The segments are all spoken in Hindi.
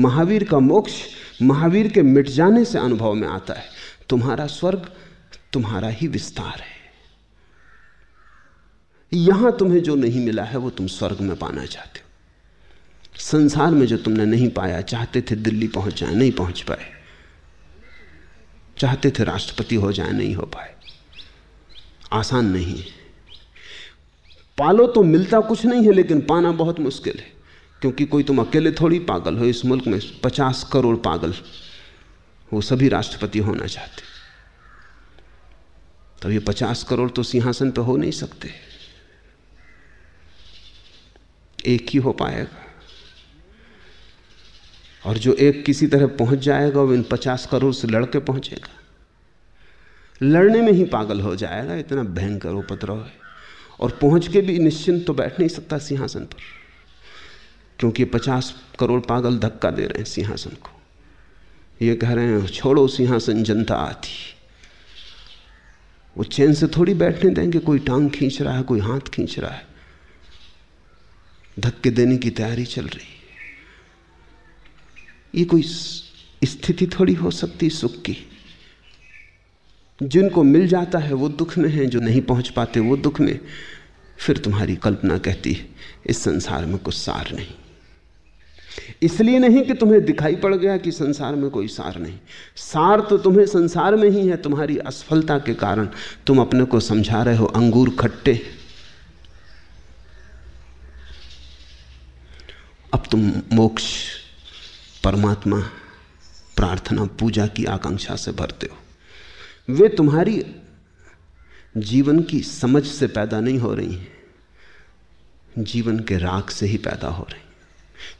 महावीर का मोक्ष महावीर के मिट जाने से अनुभव में आता है। तुम्हारा स्वर्ग तुम्हारा ही विस्तार है। यहाँ तुम्हें जो नहीं मिला है, वो तुम स्वर्ग में पाना चाहते हो। संसार में जो तुमने नहीं पाया, चाहते थे दिल्ली पहुँच जाए, नहीं पहुँच पाए। चाहते थे राष्ट्रपति हो जाए, नहीं हो पाए। आसान नहीं है। पालो तो मिलता कुछ नहीं है, लेकिन पाना बहुत मुश्किल है। क्योंकि कोई तुम अकेले थोड़ी पागल हो, इस मुल्क में पचास करोड़ पागल वो सभी राष्ट्रपति होना चाहते। तो ये पचास करोड़ तो सिंहासन पर हो नहीं सकते। एक ही हो पाएगा। और जो एक किसी तरह पहुँच जाएगा, वो इन पचास करोड़ से लड़के पहुंचेगा। लड़ने में ही पागल हो जाएगा, इतना भयंकर उपद्रव है। और पहुँच के भी निश्चिंत तो बैठ नहीं सकता सिंहासन पर। क्योंकि पचास करोड़ पागल धक्का दे रहे हैं सिंहासन को। ये कह रहे हैं, छोड़ो सिंहासन, जनता आती। वो चैन से थोड़ी बैठने देंगे, कोई टांग खींच रहा है, कोई हाथ खींच रहा है। धक्के देने की तैयारी चल रही है। ये कोई स्थिति थोड़ी हो सकती सुख की। जिनको मिल जाता है, वो दुख में है, जो नहीं पहुँच पाते, वो दुख में। फिर तुम्हारी कल्पना कहती है, इस संसार में कुछ सार नहीं। इसलिए नहीं कि तुम्हें दिखाई पड़ गया कि संसार में कोई सार नहीं। सार तो तुम्हें संसार में ही है, तुम्हारी असफलता के कारण। तुम अपने को समझा रहे हो, अंगूर खट्टे। अब तुम मोक्ष, परमात्मा, प्रार्थना, पूजा की आकांक्षा से भरते हो। वे तुम्हारी जीवन की समझ से पैदा नहीं हो रही हैं, जीवन के राग से ही पैदा हो रही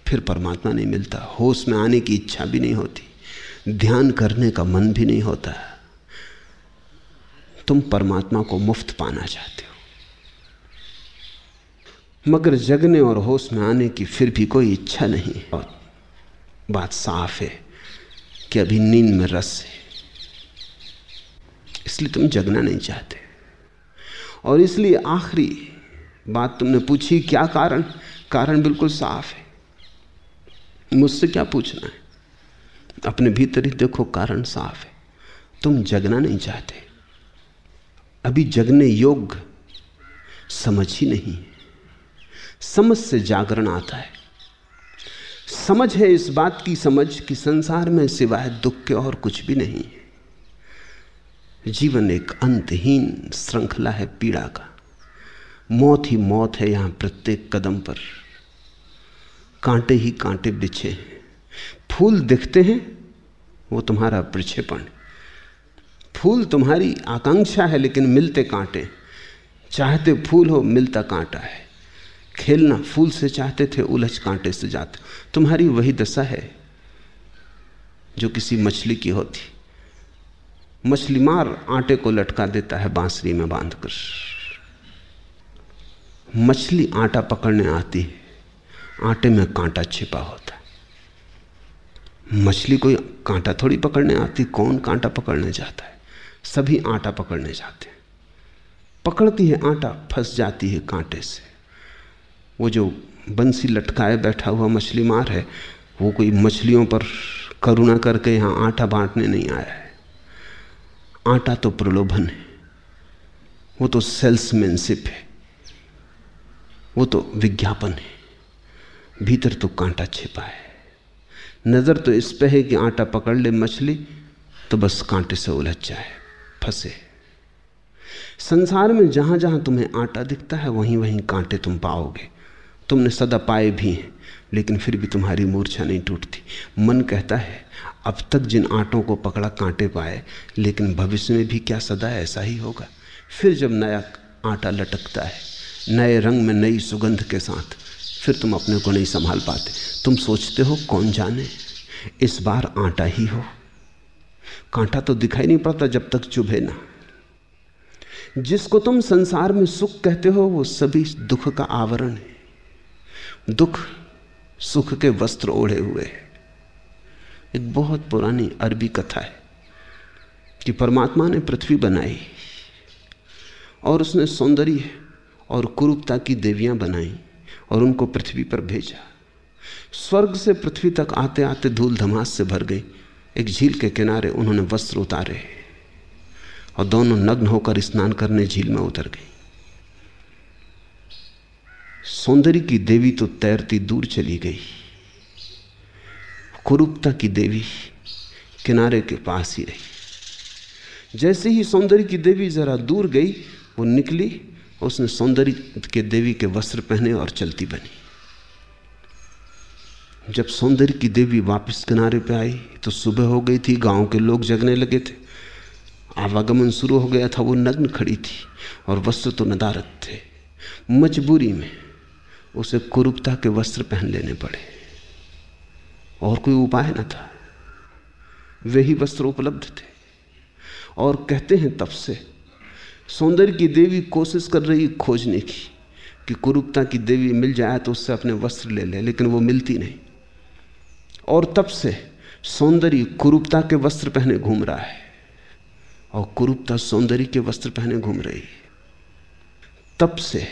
फिर परमात्मा नहीं मिलता। होश में आने की इच्छा भी नहीं होती। ध्यान करने का मन भी नहीं होता। तुम परमात्मा को मुफ़्त पाना चाहते हो। मगर जगने और होश में आने की फिर भी कोई इच्छा नहीं और बात साफ़ है कि अभी नींद में रस है। इसलिए तुम जगना नहीं चाहते। और इसलिए आखिरी बात तुमने पूछी, क्या कारण? कारण बिल्कुल साफ़ है। मुझसे क्या पूछना है? अपने भीतर ही देखो कारण साफ़ है। तुम जगना नहीं चाहते। अभी जगने योग्य समझ ही नहीं समझ से जागरण आता है। समझ है इस बात की समझ कि संसार में सिवाय दुख के और कुछ भी नहीं है। जीवन एक अंतहीन श्रृंखला है पीड़ा का। मौत ही मौत है यहाँ प्रत्येक कदम पर। कांटे ही कांटे बिछे हैं। फूल दिखते हैं, वो तुम्हारा प्रक्षेपण। फूल तुम्हारी आकांक्षा है, लेकिन मिलते कांटे। चाहते फूल हो, मिलता कांटा है। खेलना फूल से चाहते थे, उलझ कांटे से जाते। तुम्हारी वही दशा है, जो किसी मछली की होती। मछली मार, आटे को लटका देता है, बांसुरी में बांधकर। मछली आटा पकड़ने आती है। आटे में कांटा छिपा होता है। मछली कोई कांटा थोड़ी पकड़ने आती, कौन कांटा पकड़ने जाता है? सभी आटा पकड़ने जाते हैं। पकड़ती है आटा, फंस जाती है कांटे से। वो जो बंसी लटकाए बैठा हुआ मछली मार है, वो कोई मछलियों पर करुणा करके यहाँ आटा बांटने नहीं आया है। आटा तो प्रलोभन है। वो तो सेल्समैनशिप है। वो तो विज्ञापन है। भीतर तो कांटा छिपा है। नज़र तो इस पे है कि आटा पकड़ ले मछली तो बस कांटे से उलझ जाए, फंसे। संसार में जहाँ जहाँ तुम्हें आटा दिखता है वहीं वहीं कांटे तुम पाओगे। तुमने सदा पाए भी हैं, लेकिन फिर भी तुम्हारी मूर्छा नहीं टूटती। मन कहता है, अब तक जिन आटों को पकड़ा कांटे पाए, लेकिन भविष्य में भी क्या सदा ऐसा ही होगा? फिर जब नया आटा लटकता है, नए रंग में नई सुगंध के साथ फिर तुम अपने को नहीं संभाल पाते। तुम सोचते हो, कौन जाने? इस बार आटा ही हो। कांटा तो दिखाई नहीं पड़ता जब तक चुभे ना। जिसको तुम संसार में सुख कहते हो, वो सभी दुख का आवरण है। दुख सुख के वस्त्र ओढ़े हुए है। एक बहुत पुरानी अरबी कथा है कि परमात्मा ने पृथ्वी बनाई और उसने सौंदर्य और कुरूपता की देवियाँ बनाई। और उनको पृथ्वी पर भेजा। स्वर्ग से पृथ्वी तक आते आते धूल धमास से भर गई। एक झील के किनारे उन्होंने वस्त्र उतारे। और दोनों नग्न होकर स्नान करने झील में उतर गई। सौंदर्य की देवी तो तैरती दूर चली गई। कुरूपता की देवी किनारे के पास ही रही। जैसे ही सौंदर्य की देवी जरा दूर गई, वो निकली उसने सौंदर्य के देवी के वस्त्र पहने और चलती बनी। जब सौंदर्य की देवी वापस किनारे पे आई तो सुबह हो गई थी, गाँव के लोग जगने लगे थे। आवागमन शुरू हो गया था, वो नग्न खड़ी थी और वस्त्र तो नदारत थे। मजबूरी में उसे कुरूपता के वस्त्र पहन लेने पड़े। और कोई उपाय न था। वही वस्त्र उपलब्ध थे। और कहते हैं तब से सौंदर्य की देवी कोशिश कर रही खोजने की कि कुरूपता की देवी मिल जाए तो उससे अपने वस्त्र ले ले, लेकिन वो मिलती नहीं। और तब से सौंदर्य कुरूपता के वस्त्र पहने घूम रहा है। और कुरूपता सौंदर्य के वस्त्र पहने घूम रही है। तब से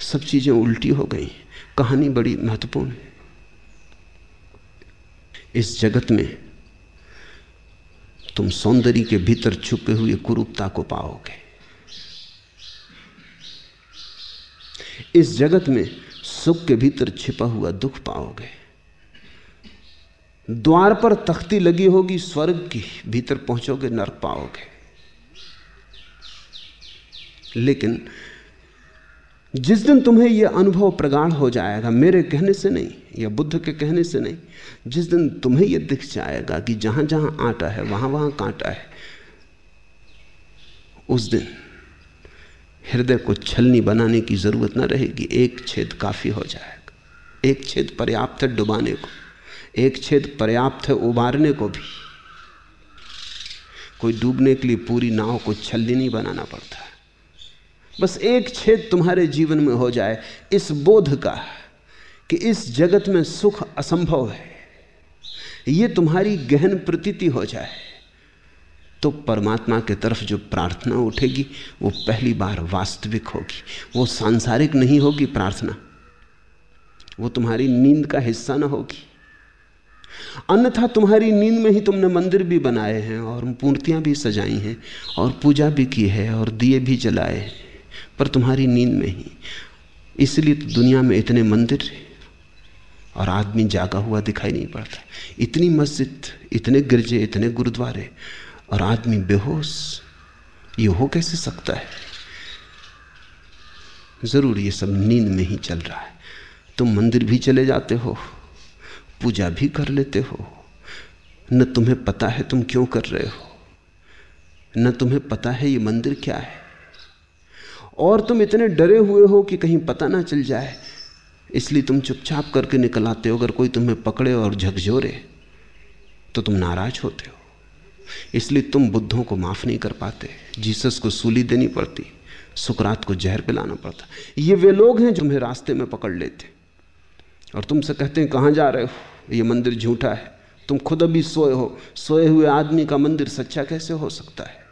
सब चीज़ें उल्टी हो गई कहानी बड़ी महत्वपूर्ण है। इस जगत में तुम सौंदर्य के भीतर छुपे हुए कुरूपता को पाओगे। इस जगत में सुख के भीतर छिपा हुआ दुख पाओगे। द्वार पर तख्ती लगी होगी, स्वर्ग की भीतर पहुंचोगे नरक पाओगे। लेकिन जिस दिन तुम्हें यह अनुभव प्रगाढ़ हो जाएगा, मेरे कहने से नहीं, या बुद्ध के कहने से नहीं, जिस दिन तुम्हें यह दिख जाएगा कि जहाँ जहाँ आटा है वहाँ वहाँ कांटा है, उस दिन हृदय को छलनी बनाने की ज़रूरत ना रहेगी। एक छेद काफ़ी हो जाएगा। एक छेद पर्याप्त है डुबाने को। एक छेद पर्याप्त है उबारने को भी। कोई डूबने के लिए पूरी नाव को छलनी नहीं बनाना पड़ता। बस एक छेद तुम्हारे जीवन में हो जाए। इस बोध का कि इस जगत में सुख असंभव है। ये तुम्हारी गहन प्रतीति हो जाए। तो परमात्मा के तरफ़ जो प्रार्थना उठेगी, वो पहली बार वास्तविक होगी। वो सांसारिक नहीं होगी प्रार्थना। वो तुम्हारी नींद का हिस्सा ना होगी। अन्यथा तुम्हारी नींद में ही तुमने मंदिर भी बनाए हैं, और मूर्तियाँ भी सजाई हैं, और पूजा भी की है, और दिए भी जलाए हैं, पर तुम्हारी नींद में ही। इसलिए तो दुनिया में इतने मंदिर और आदमी जागा हुआ दिखाई नहीं पड़ता। इतनी मस्जिद, इतने गिरजे, इतने गुरुद्वारे और आदमी बेहोश, ये हो कैसे सकता है? ज़रूर ये सब नींद में ही चल रहा है। तुम मंदिर भी चले जाते हो, पूजा भी कर लेते हो। न तुम्हें पता है तुम क्यों कर रहे हो, न तुम्हें पता है ये मंदिर क्या है। और तुम इतने डरे हुए हो कि कहीं पता ना चल जाए। इसलिए तुम चुपचाप करके निकल आते हो, अगर कोई तुम्हें पकड़े और झकझोरे तो तुम नाराज़ होते हो। इसलिए तुम बुद्धों को माफ़ नहीं कर पाते। जीसस को सूली देनी पड़ती, सुकरात को जहर पिलाना पड़ता। ये वे लोग हैं जो तुम्हें रास्ते में पकड़ लेते। और तुमसे कहते हैं, कहाँ जा रहे हो? ये मंदिर झूठा है। तुम खुद अभी सोए हो। सोए हुए आदमी का मंदिर सच्चा कैसे हो सकता है?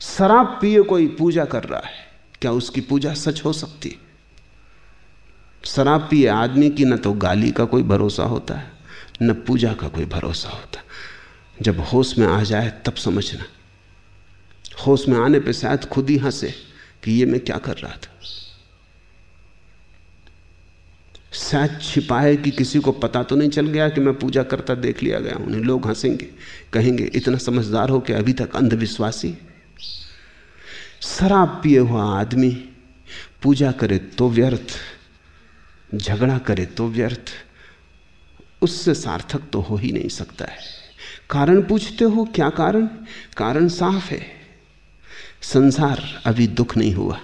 शराब पिए कोई पूजा कर रहा है। क्या उसकी पूजा सच हो सकती? शराब पिए आदमी की न तो गाली का कोई भरोसा होता है, न पूजा का कोई भरोसा होता जब होश में आ जाए तब समझना। होश में आने पे शायद खुद ही हंसे कि ये मैं क्या कर रहा था। शायद छिपाए कि किसी को पता तो नहीं चल गया कि मैं पूजा करता देख लिया गया। उन्हें लोग हंसेंगे, कहेंगे, इतना समझदार हो कि अभी तक अंधविश्वासी? शराब पिए हुआ आदमी, पूजा करे तो व्यर्थ, झगड़ा करे तो व्यर्थ, उससे सार्थक तो हो ही नहीं सकता है। कारण पूछते हो क्या कारण? कारण साफ़ है। संसार अभी दुख नहीं हुआ,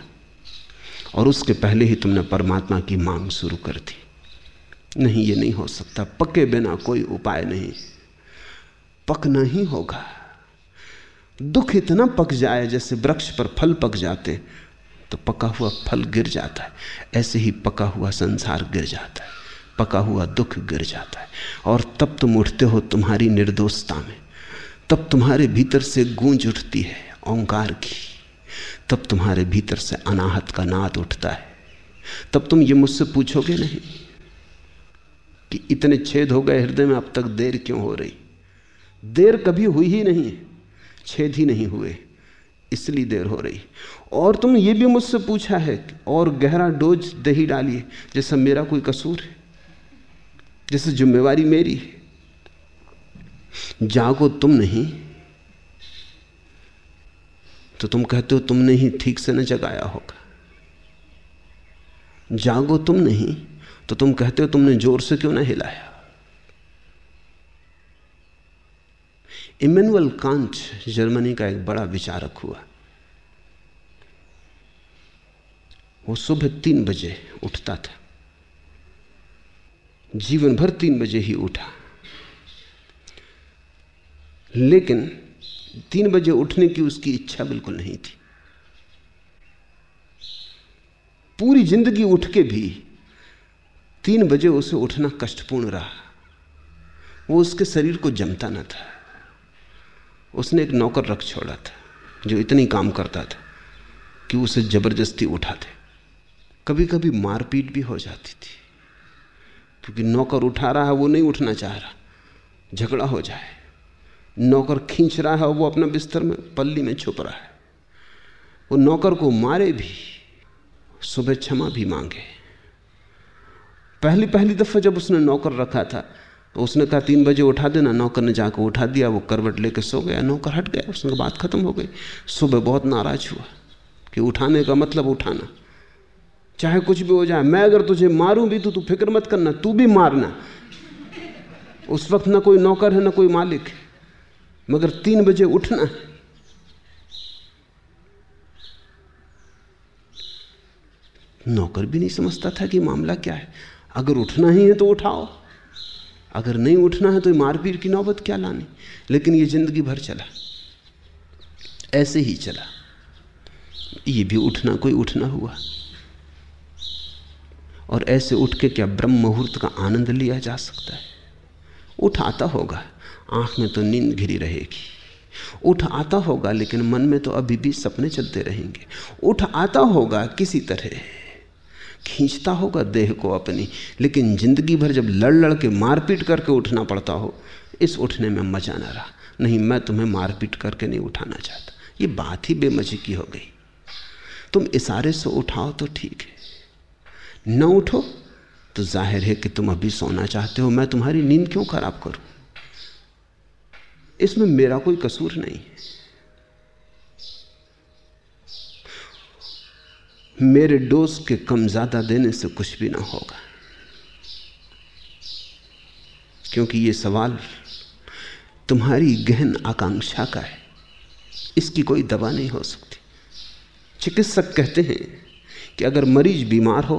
और उसके पहले ही तुमने परमात्मा की मांग शुरू कर दी। नहीं, ये नहीं हो सकता। पके बिना कोई उपाय नहीं। पकना ही होगा। दुख इतना पक जाए, जैसे वृक्ष पर फल पक जाते तो पका हुआ फल गिर जाता है। ऐसे ही पका हुआ संसार गिर जाता है। पका हुआ दुख गिर जाता है। और तब तुम उठते हो तुम्हारी निर्दोषता में। तब तुम्हारे भीतर से गूंज उठती है ओंकार की। तब तुम्हारे भीतर से अनाहत का नाद उठता है। तब तुम ये मुझसे पूछोगे नहीं कि इतने छेद हो गए हृदय में अब तक देर क्यों हो रही? देर कभी हुई ही नहीं छेद ही नहीं हुए, इसलिए देर हो रही। और तुम ये भी मुझसे पूछा है और गहरा डोज दही डालिए, जैसा मेरा कोई कसूर है। जैसे जिम्मेवारी मेरी। जागो तुम नहीं तो तुम कहते हो तुमने ही ठीक से न जगाया होगा। जागो तुम नहीं तो तुम कहते हो तुमने ज़ोर से क्यों ना हिलाया। इमेनुअल कांच जर्मनी का एक बड़ा विचारक हुआ। वो सुबह तीन बजे उठता था। जीवन भर तीन बजे ही उठा। लेकिन तीन बजे उठने की उसकी इच्छा बिल्कुल नहीं थी। पूरी ज़िंदगी उठ के भी तीन बजे उसे उठना कष्टपूर्ण रहा। वो उसके शरीर को जमता ना था। उसने एक नौकर रख छोड़ा था, जो इतनी काम करता था कि उसे ज़बरदस्ती उठाते। कभी कभी मारपीट भी हो जाती थी। क्योंकि नौकर उठा रहा है, वो नहीं उठना चाह रहा। झगड़ा हो जाए। नौकर खींच रहा है, वो अपना बिस्तर में पल्ली में छुप रहा है। वो नौकर को मारे भी, सुबह क्षमा भी मांगे। पहली पहली दफ़ा जब उसने नौकर रखा था तो उसने कहा, तीन बजे उठा देना। नौकर ने जाकर उठा दिया, वो करवट लेके सो गया। नौकर हट गया, उसने बात खत्म हो गई। सुबह बहुत नाराज़ हुआ कि उठाने का मतलब उठाना। चाहे कुछ भी हो जाए, मैं अगर तुझे मारूं भी तो तू फ़िक्र मत करना, तू भी मारना। उस वक्त ना कोई नौकर है, ना कोई मालिक। मगर तीन बजे उठना। नौकर भी नहीं समझता था कि मामला क्या है। अगर उठना ही है तो उठाओ। अगर नहीं उठना है तो मारपीट की नौबत क्या लानी। लेकिन ये ज़िंदगी भर चला। ऐसे ही चला। ये भी उठना कोई उठना हुआ। और ऐसे उठ के क्या ब्रह्म मुहूर्त का आनंद लिया जा सकता है? उठ आता होगा। आँख में तो नींद घिरी रहेगी। उठ आता होगा, लेकिन मन में तो अभी भी सपने चलते रहेंगे। उठ आता होगा किसी तरह। खींचता होगा देह को अपनी, लेकिन ज़िंदगी भर जब लड़ लड़ के मारपीट करके उठना पड़ता हो, इस उठने में मज़ा ना रहा। नहीं, मैं तुम्हें मारपीट करके नहीं उठाना चाहता। ये बात ही बेमजी की हो गई। तुम इशारे से उठाओ तो ठीक है। न उठो तो ज़ाहिर है कि तुम अभी सोना चाहते हो। मैं तुम्हारी नींद क्यों खराब करूँ? इसमें मेरा कोई कसूर नहीं है। मेरे डोज के कम ज़्यादा देने से कुछ भी ना होगा। क्योंकि ये सवाल तुम्हारी गहन आकांक्षा का है। इसकी कोई दवा नहीं हो सकती। चिकित्सक कहते हैं कि अगर मरीज़ बीमार हो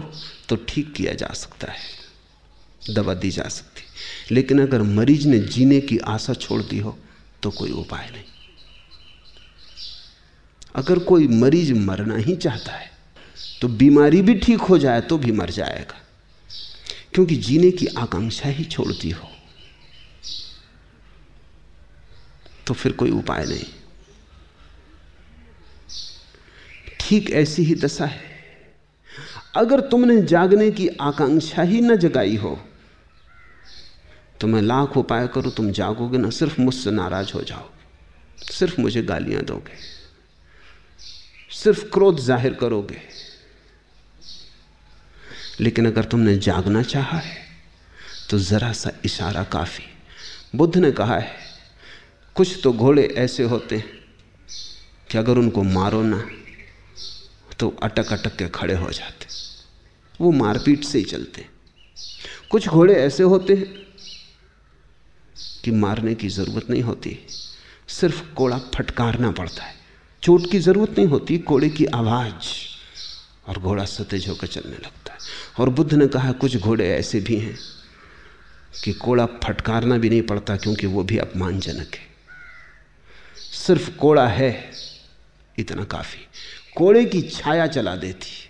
तो ठीक किया जा सकता है, दवा दी जा सकती। लेकिन अगर मरीज़ ने जीने की आशा छोड़ दी हो तो कोई उपाय नहीं। अगर कोई मरीज़ मरना ही चाहता है तो बीमारी भी ठीक हो जाए तो भी मर जाएगा। क्योंकि जीने की आकांक्षा ही छोड़ती हो तो फिर कोई उपाय नहीं। ठीक ऐसी ही दशा है। अगर तुमने जागने की आकांक्षा ही न जगाई हो तो मैं लाख उपाय करूँ, तुम जागोगे ना, सिर्फ़ मुझसे नाराज़ हो जाओ, सिर्फ़ मुझे गालियाँ दोगे, सिर्फ़ क्रोध ज़ाहिर करोगे। लेकिन अगर तुमने जागना चाहा है तो जरा सा इशारा काफ़ी। बुद्ध ने कहा है, कुछ तो घोड़े ऐसे होते हैं कि अगर उनको मारो ना तो अटक अटक के खड़े हो जाते वो मारपीट से ही चलते। कुछ घोड़े ऐसे होते हैं कि मारने की ज़रूरत नहीं होती, सिर्फ़ कोड़ा फटकारना पड़ता है। चोट की ज़रूरत नहीं होती, कोड़े की आवाज़ और घोड़ा सतेज होकर चलने लगता है। और बुद्ध ने कहा, कुछ घोड़े ऐसे भी हैं कि कोड़ा फटकारना भी नहीं पड़ता क्योंकि वो भी अपमानजनक है। सिर्फ़ कोड़ा है, इतना काफ़ी। कोड़े की छाया चला देती,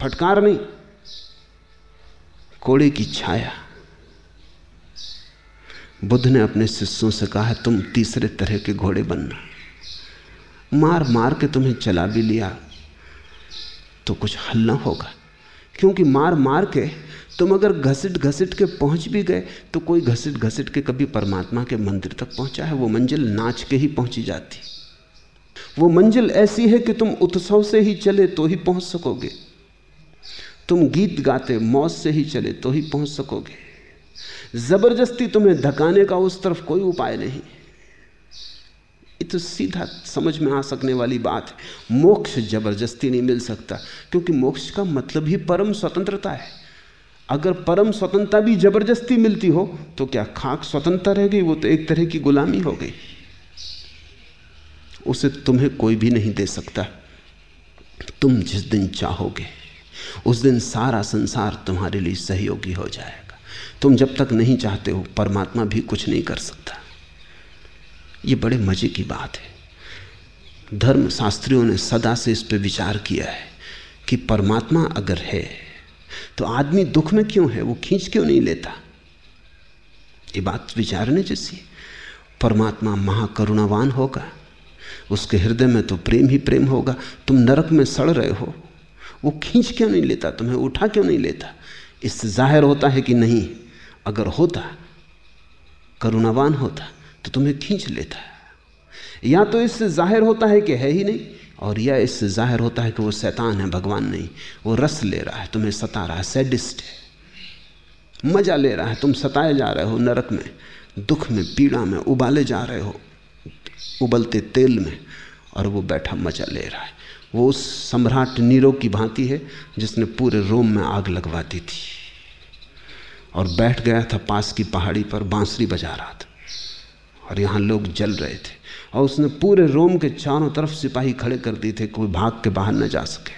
फटकार नहीं। कोड़े की छाया। बुद्ध ने अपने शिष्यों से कहा, तुम तीसरे तरह के घोड़े बनना। मार मार के तुम्हें चला भी लिया तो कुछ हल ना होगा। क्योंकि मार मार के तुम अगर घसीट घसीट के पहुँच भी गए तो कोई घसीट घसीट के कभी परमात्मा के मंदिर तक पहुँचा है। वो मंजिल नाच के ही पहुँची जाती। वो मंजिल ऐसी है कि तुम उत्सव से ही चले तो ही पहुँच सकोगे। तुम गीत गाते, मौज से ही चले तो ही पहुँच सकोगे। ज़बरदस्ती तुम्हें धकाने का उस तरफ़ कोई उपाय नहीं। तो सीधा समझ में आ सकने वाली बात है। मोक्ष ज़बरदस्ती नहीं मिल सकता, क्योंकि मोक्ष का मतलब ही परम स्वतंत्रता है। अगर परम स्वतंत्रता भी ज़बरदस्ती मिलती हो तो क्या खाक स्वतंत्रता रह गई? वो तो एक तरह की गुलामी हो गई। उसे तुम्हें कोई भी नहीं दे सकता। तुम जिस दिन चाहोगे। उस दिन सारा संसार तुम्हारे लिए सहयोगी हो जाएगा। तुम जब तक नहीं चाहते हो, परमात्मा भी कुछ नहीं कर सकता। ये बड़े मज़े की बात है। धर्म शास्त्रियों ने सदा से इस पर विचार किया है कि परमात्मा अगर है तो आदमी दुख में क्यों है? वो खींच क्यों नहीं लेता? ये बात विचारने जैसी परमात्मा महाकरुणावान होगा। उसके हृदय में तो प्रेम ही प्रेम होगा। तुम नरक में सड़ रहे हो। वो खींच क्यों नहीं लेता? तुम्हें उठा क्यों नहीं लेता? इससे ज़ाहिर होता है कि नहीं। अगर होता, करुणावान होता तो तुम्हें खींच लेता। या तो इससे ज़ाहिर होता है कि है ही नहीं, और या इससे ज़ाहिर होता है कि वो शैतान है, भगवान नहीं। वो रस ले रहा है, तुम्हें सता रहा है, सैडिस्ट है। मज़ा ले रहा है, तुम सताए जा रहे हो नरक में, दुख में, पीड़ा में, उबाले जा रहे हो, उबलते तेल में, और वो बैठा मज़ा ले रहा है। वो उस सम्राट नीरो की भांति है, जिसने पूरे रोम में आग लगवा दी थी। और बैठ गया था पास की पहाड़ी पर, बांसुरी बजा रहा था। और यहाँ लोग जल रहे थे। और उसने पूरे रोम के चारों तरफ़ सिपाही खड़े कर दिए थे, कोई भाग के बाहर न जा सके।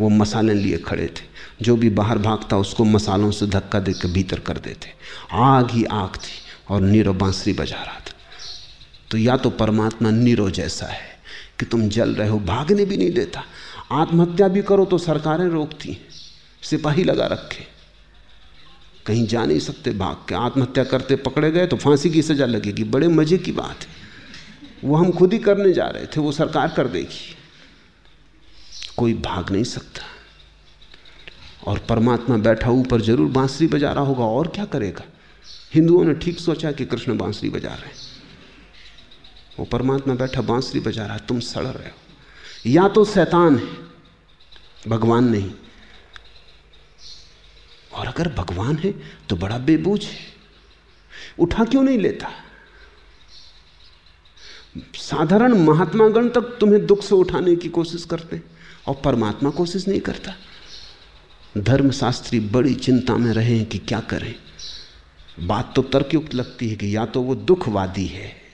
वो मसाले लिए खड़े थे। जो भी बाहर भागता, उसको मसालों से धक्का दे के भीतर कर देते। आग ही आग थी, और नीरो बांसुरी बजा रहा था। तो या तो परमात्मा नीरो जैसा है कि तुम जल रहे हो, भागने भी नहीं देता। आत्महत्या भी करो तो सरकारें रोकती सिपाही लगा रखे। कहीं जा नहीं सकते भाग के, आत्महत्या करते पकड़े गए तो फांसी की सजा लगेगी, बड़े मज़े की बात है। वो हम खुद ही करने जा रहे थे, वो सरकार कर देगी। कोई भाग नहीं सकता। और परमात्मा बैठा ऊपर, ज़रूर बांसुरी बजा रहा होगा, और क्या करेगा? हिंदुओं ने ठीक सोचा कि कृष्ण बांसुरी बजा रहे हैं। वो परमात्मा बैठा बांसुरी बजा रहा तुम सड़ रहे हो। या तो शैतान है, भगवान नहीं। और अगर भगवान है तो बड़ा बेबूझ है। उठा क्यों नहीं लेता? साधारण महात्मागण तक तुम्हें दुख से उठाने की कोशिश करते, और परमात्मा कोशिश नहीं करता। धर्मशास्त्री बड़ी चिंता में रहे हैं कि क्या करें। बात तो तर्कयुक्त लगती है कि या तो वो दुखवादी है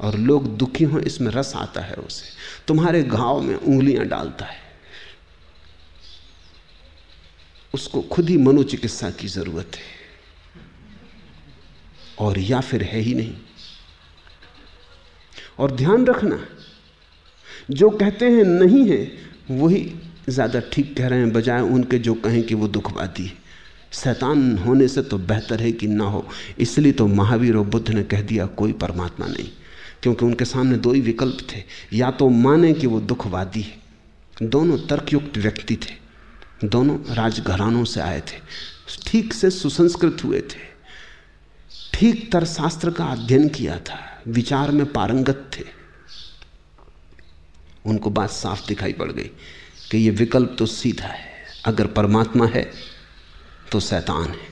और लोग दुखी हों, इसमें रस आता है उसे। तुम्हारे घाव में उंगलियाँ डालता है। उसको खुद ही मनोचिकित्सा की ज़रूरत है। और या फिर है ही नहीं। और ध्यान रखना, जो कहते हैं नहीं है, वही ज़्यादा ठीक कह रहे हैं, बजाय उनके जो कहें कि वो दुखवादी है। शैतान होने से तो बेहतर है कि ना हो। इसलिए तो महावीर और बुद्ध ने कह दिया, कोई परमात्मा नहीं। क्योंकि उनके सामने दो ही विकल्प थे। या तो माने कि वो दुखवादी है। दोनों तर्कयुक्त व्यक्ति थे। दोनों राजघरानों से आए थे। ठीक से सुसंस्कृत हुए थे। ठीक तर्कशास्त्र का अध्ययन किया था। विचार में पारंगत थे। उनको बात साफ़ दिखाई पड़ गई कि ये विकल्प तो सीधा है। अगर परमात्मा है तो शैतान है।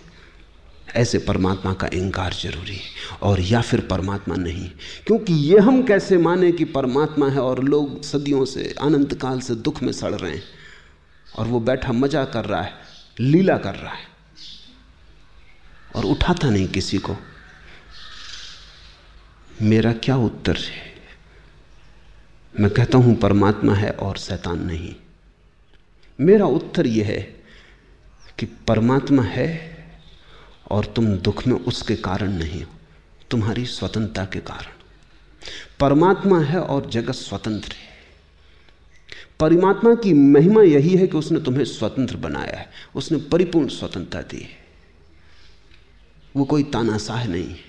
ऐसे परमात्मा का इंकार ज़रूरी है और या फिर परमात्मा नहीं। क्योंकि ये हम कैसे माने कि परमात्मा है और लोग सदियों से, अनंत काल से दुख में सड़ रहे हैं और वो बैठा मज़ा कर रहा है, लीला कर रहा है और उठाता नहीं किसी को। मेरा क्या उत्तर है? मैं कहता हूँ परमात्मा है और शैतान नहीं। मेरा उत्तर यह है कि परमात्मा है और तुम दुख में उसके कारण नहीं हो, तुम्हारी स्वतंत्रता के कारण। परमात्मा है और जगत स्वतंत्र है। परमात्मा की महिमा यही है कि उसने तुम्हें स्वतंत्र बनाया है, उसने परिपूर्ण स्वतंत्रता दी है। वो कोई तानाशाह नहीं है।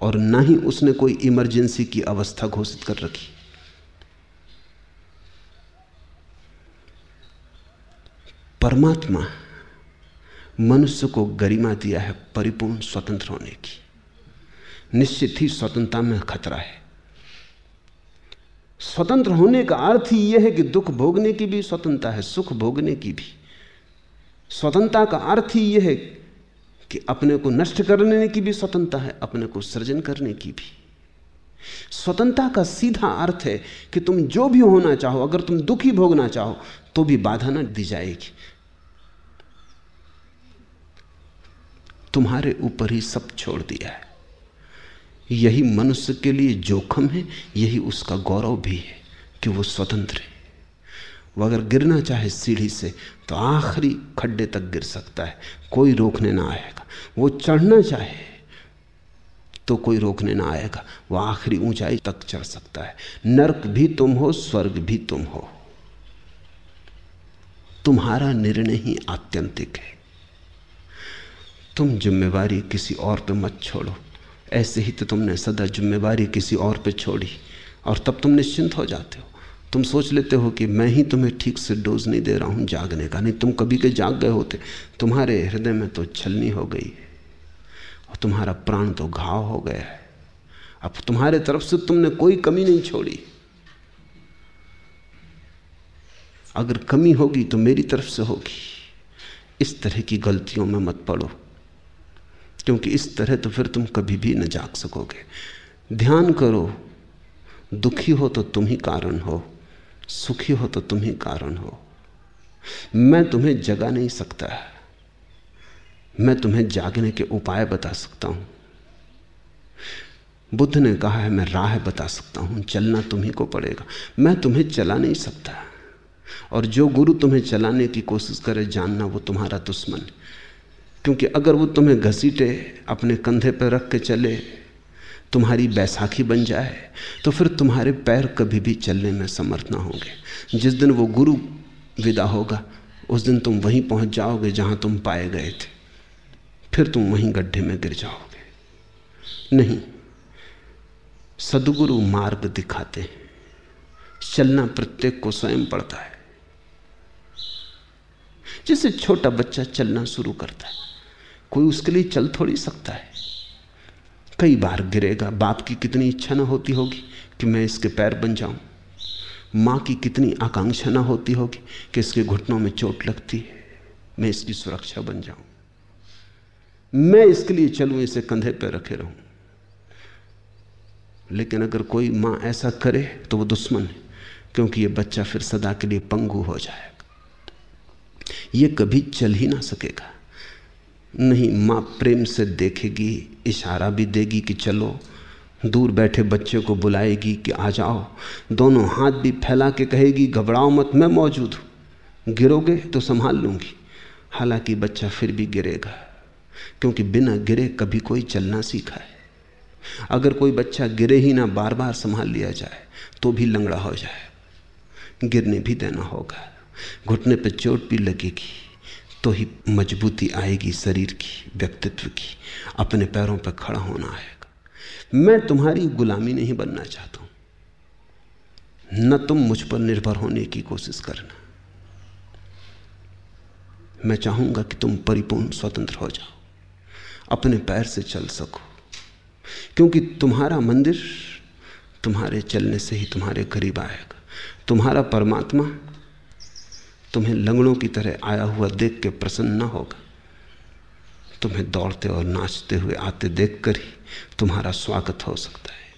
और ना ही उसने कोई इमरजेंसी की अवस्था घोषित कर रखी। परमात्मा मनुष्य को गरिमा दिया है परिपूर्ण स्वतंत्र होने की। निश्चित ही स्वतंत्रता में खतरा है। स्वतंत्र होने का अर्थ ही यह है कि दुख भोगने की भी स्वतंत्रता है, सुख भोगने की भी। स्वतंत्रता का अर्थ ही यह है कि अपने को नष्ट करने की भी स्वतंत्रता है, अपने को सृजन करने की भी। स्वतंत्रता का सीधा अर्थ है कि तुम जो भी होना चाहो, अगर तुम दुखी भोगना चाहो तो भी बाधा न दी जाएगी। तुम्हारे ऊपर ही सब छोड़ दिया है। यही मनुष्य के लिए जोखम है, यही उसका गौरव भी है कि वो स्वतंत्र है। वो अगर गिरना चाहे सीढ़ी से तो आखिरी खड्डे तक गिर सकता है, कोई रोकने ना आएगा। वो चढ़ना चाहे तो कोई रोकने ना आएगा। वो आखिरी ऊंचाई तक चढ़ सकता है। नरक भी तुम हो, स्वर्ग भी तुम हो। तुम्हारा निर्णय ही आत्यंतिक है। तुम जिम्मेवारी किसी और पे मत छोड़ो। ऐसे ही तो तुमने सदा जिम्मेवारी किसी और पे छोड़ी, और तब तुम निश्चिंत हो जाते हो। तुम सोच लेते हो कि मैं ही तुम्हें ठीक से डोज नहीं दे रहा हूँ जागने का, नहीं, तुम कभी के जाग गए होते। तुम्हारे हृदय में तो छलनी हो गई है, और तुम्हारा प्राण तो घाव हो गया है। अब तुम्हारे तरफ़ से तुमने कोई कमी नहीं छोड़ी। अगर कमी होगी तो मेरी तरफ़ से होगी। इस तरह की गलतियों में मत पड़ो। क्योंकि इस तरह तो फिर तुम कभी भी न जाग सकोगे। ध्यान करो, दुखी हो तो तुम ही कारण हो, सुखी हो तो तुम ही कारण हो। मैं तुम्हें जगा नहीं सकता। मैं तुम्हें जागने के उपाय बता सकता हूँ। बुद्ध ने कहा है, मैं राह बता सकता हूँ, चलना तुम्ही को पड़ेगा। मैं तुम्हें चला नहीं सकता। और जो गुरु तुम्हें चलाने की कोशिश करे, जानना वो तुम्हारा दुश्मन। क्योंकि अगर वो तुम्हें घसीटे, अपने कंधे पर रख के चले, तुम्हारी बैसाखी बन जाए तो फिर तुम्हारे पैर कभी भी चलने में समर्थ ना होंगे। जिस दिन वो गुरु विदा होगा, उस दिन तुम वहीं पहुँच जाओगे जहाँ तुम पाए गए थे। फिर तुम वहीं गड्ढे में गिर जाओगे। नहीं, सदगुरु मार्ग दिखाते हैं। चलना प्रत्येक को स्वयं पड़ता है। जैसे छोटा बच्चा चलना शुरू करता है। कोई उसके लिए चल थोड़ी सकता है। कई बार गिरेगा, बाप की कितनी इच्छा ना होती होगी कि मैं इसके पैर बन जाऊँ। माँ की कितनी आकांक्षा ना होती होगी कि इसके घुटनों में चोट लगती है। मैं इसकी सुरक्षा बन जाऊँ। मैं इसके लिए चलूँ, इसे कंधे पर रखे रहूँ। लेकिन अगर कोई माँ ऐसा करे तो वो दुश्मन है, क्योंकि ये बच्चा फिर सदा के लिए पंगु हो जाएगा। ये कभी चल ही ना सकेगा। नहीं, माँ प्रेम से देखेगी, इशारा भी देगी कि चलो, दूर बैठे बच्चे को बुलाएगी कि आ जाओ। दोनों हाथ भी फैला के कहेगी, घबराओ मत, मैं मौजूद हूँ। गिरोगे तो संभाल लूँगी। हालाँकि बच्चा फिर भी गिरेगा, क्योंकि बिना गिरे कभी कोई चलना सीखा है। अगर कोई बच्चा गिरे ही ना बार बार संभाल लिया जाए तो भी लंगड़ा हो जाए। गिरने भी देना होगा। घुटने पर चोट भी लगेगी। तो ही मजबूती आएगी शरीर की, व्यक्तित्व की। अपने पैरों पर खड़ा होना आएगा। मैं तुम्हारी गुलामी नहीं बनना चाहता हूँ। न तुम मुझ पर निर्भर होने की कोशिश करना। मैं चाहूँगा कि तुम परिपूर्ण स्वतंत्र हो जाओ। अपने पैर से चल सको। क्योंकि तुम्हारा मंदिर तुम्हारे चलने से ही तुम्हारे करीब आएगा। तुम्हारा परमात्मा तुम्हें लंगड़ों की तरह आया हुआ देख के प्रसन्न न होगा। तुम्हें दौड़ते और नाचते हुए आते देखकर ही तुम्हारा स्वागत हो सकता है।